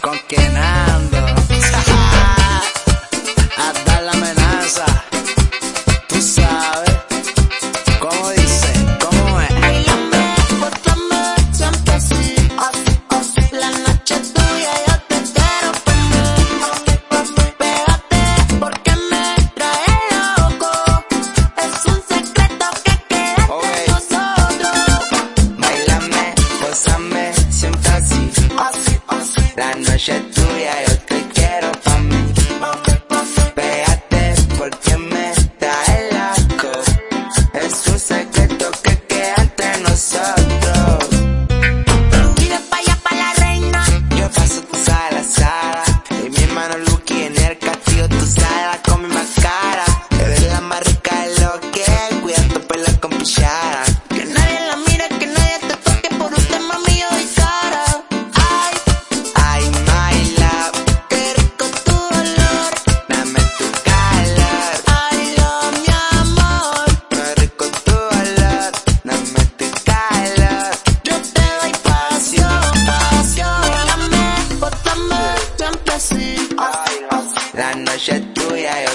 con quién hay. noche es tuya, yo te quiero pa' mí. Véate porque me trae laco. Es un secreto que queda entre nosotros. Mira pa' allá pa' la reina. Yo paso tu sala, sala. Y mi hermano Lucky en el castillo, tu sala. pantalla es tuya, yo